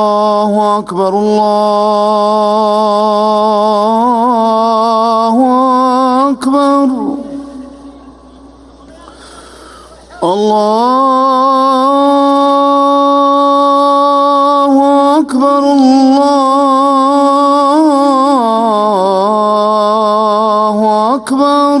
الله أكبر الله أكبر الله أكبر الله أكبر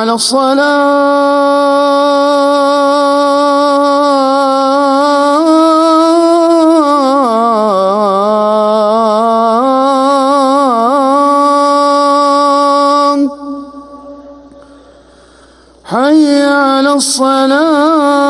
على الصلاة حي على الصلاة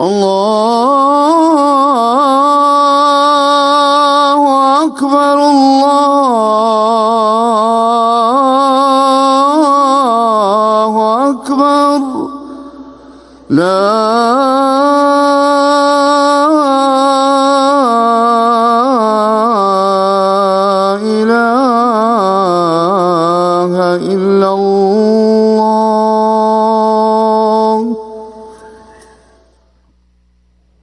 الله أكبر الله أكبر لا